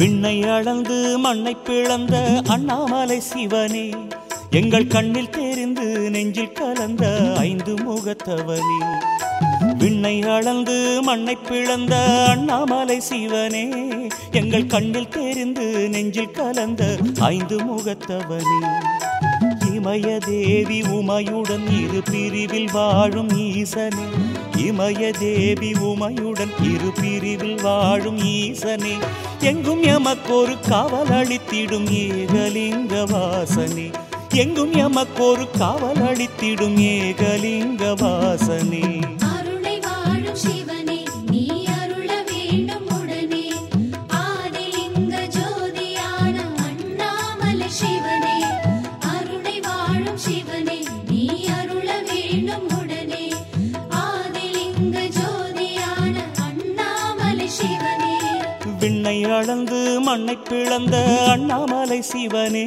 விண்ணை அளந்து மண்ணை பிளந்த அண்ணாமலை சிவனே எங்கள் கண்ணில் தெரிந்து நெஞ்சில் கலந்த ஐந்து முகத்தவனே. விண்ணை அளந்து மண்ணை பிளந்த அண்ணாமலை சிவனே எங்கள் கண்ணில் தெரிந்து நெஞ்சில் கலந்த ஐந்து முகத்தவனே. இமய தேவி உமையுடன் இரு பிரிவில் வாழும் ஈசனே இமய தேவி உமையுடன் இரு பிரிவில் வாழும் ஈசனே எங்கும் எமக்கொரு காவல் அளித்திடும் ஏகலிங்க வாசனே. எங்கும் எமக்கொரு காவல் அளித்திடும் ஏகலிங்க வாசனே. விண்ணை அளந்து மண்ணை பிளந்த அண்ணாமலை சிவனே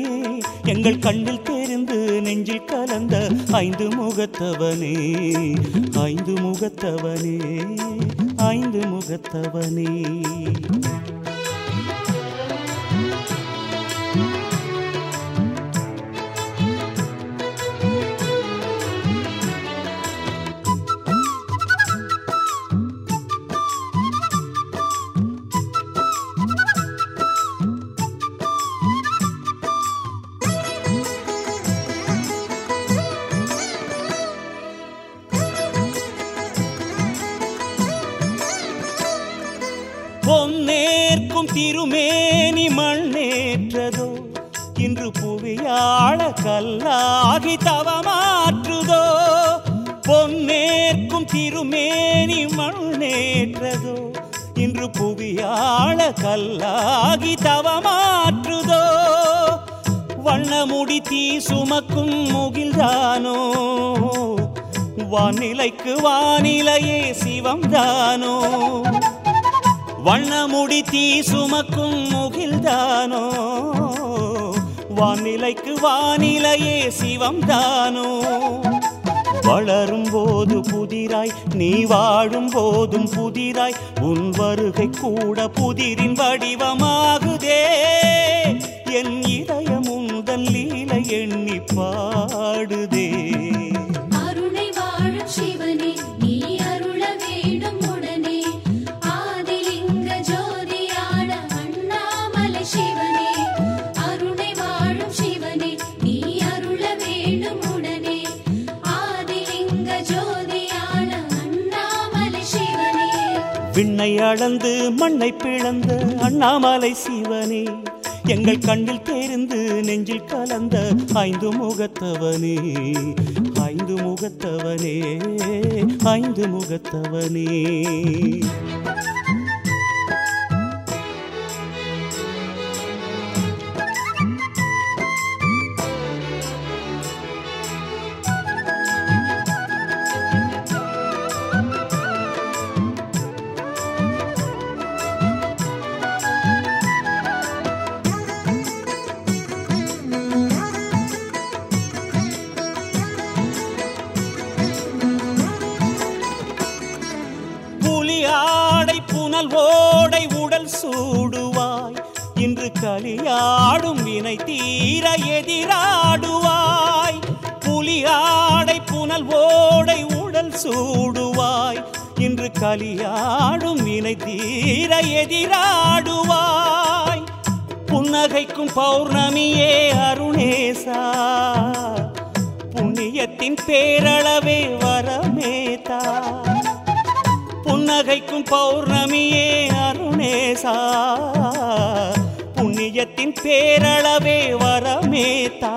எங்கள் கண்ணில் தெரிந்து நெஞ்சில் கலந்த ஐந்து முகத்தவனே ஐந்து முகத்தவனே ஐந்து முகத்தவனே. திருமேனி மண்ணேற்றதோ? இன்று புவியாள கல்லாகி தவமாற்றுதோ? பொன்னேற்கும் திருமேனி மண்ணேற்றதோ? இன்று புவியாள கல்லாகி தவமாற்றுதோ? வண்ணமுடி தீ சுமக்கும் முகில்தானோ? வானிலைக்கு வானிலையே சிவம்தானோ? வண்ணமுடி தீ சுமக்கும் முகில்தானோ? வானிலைக்கு வானிலையே சிவம்தானோ? வளரும் போது புதிராய் நீ வாழும் போதும் புதிராய் உன் வருகை கூட புதிரின் வடிவமாகுதே. என் இதயம் உந்தன் லீலை எண்ணிப்பார். விண்ணை அளந்து மண்ணை பிளந்த அண்ணாமலை சிவனே எங்கள் கண்ணில் தெரிந்து நெஞ்சில் கலந்த ஐந்து முகத்தவனே ஐந்து முகத்தவனே ஐந்து முகத்தவனே. சூடுவாய். இன்று களியாடும் வினை தீர எதிராடுவாய். புலியாடை புனல் ஓடை உடல் சூடுவாய். இன்று களியாடும் வினை தீர எதிராடுவாய். புன்னகைக்கும் பௌர்ணமியே அருணேசா. புண்ணியத்தின் பேரளவே வரமேதா. புன்னகைக்கும் பௌர்ணமியே அருணேசா புண்ணியத்தின் பேரளவே வரமேத்தா.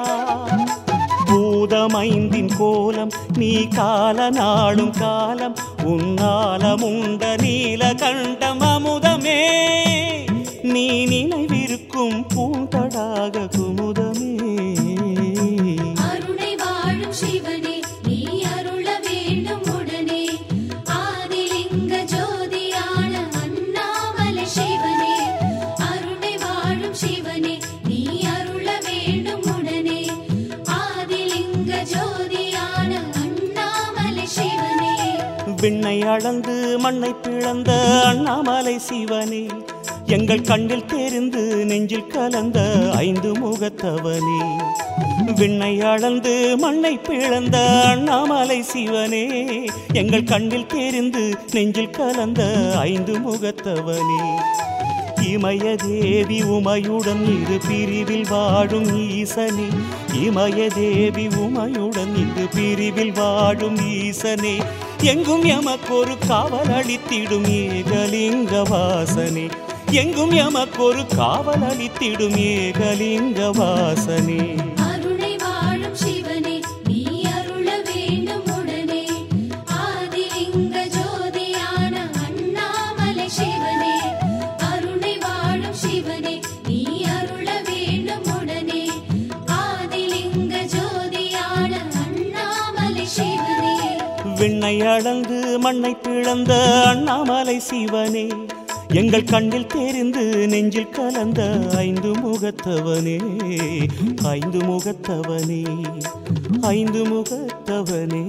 பூதமைந்தின் கோலம் நீ கால நாளும் காலம் உன்னாலம் உண்ட நீல கண்டம் அமுதமே. நீ நினைவிருக்கும் பூந்தடாக குமுதமே. சிவனே நீ அருள வேண்டும் உடனே. ஆதிலிங்க ஜோதியான அண்ணாமலை சிவனே. விண்ணை அளந்து மண்ணை பிளந்த அண்ணாமலை சிவனே. எங்கள் கண்ணில் தெரிந்து நெஞ்சில் கலந்த ஐந்து முகத்தவனே. விண்ணை அளந்து மண்ணை பிளந்த அண்ணாமலை சிவனே. எங்கள் கண்ணில் தெரிந்து நெஞ்சில் கலந்த ஐந்து முகத்தவனே. இமய தேவி உமையுடன் இரு பிரிவில் வாழும் ஈசனே. இமய தேவி உமையுடன் இரு பிரிவில் வாழும் ஈசனே. எங்கும் எமக்கொரு காவல் அளித்திடும் ஏகலிங்க வாசனே. எங்கும் எமக்கொரு காவல் அளித்திடும் ஏகலிங்க வாசனே. மண்ணை அளந்து மண்ணை பிளந்த அண்ணாமலை சிவனே. எங்கள் கண்ணில் தெரிந்து நெஞ்சில் கலந்த ஐந்து முகத்தவனே. ஐந்து முகத்தவனே ஐந்து முகத்தவனே.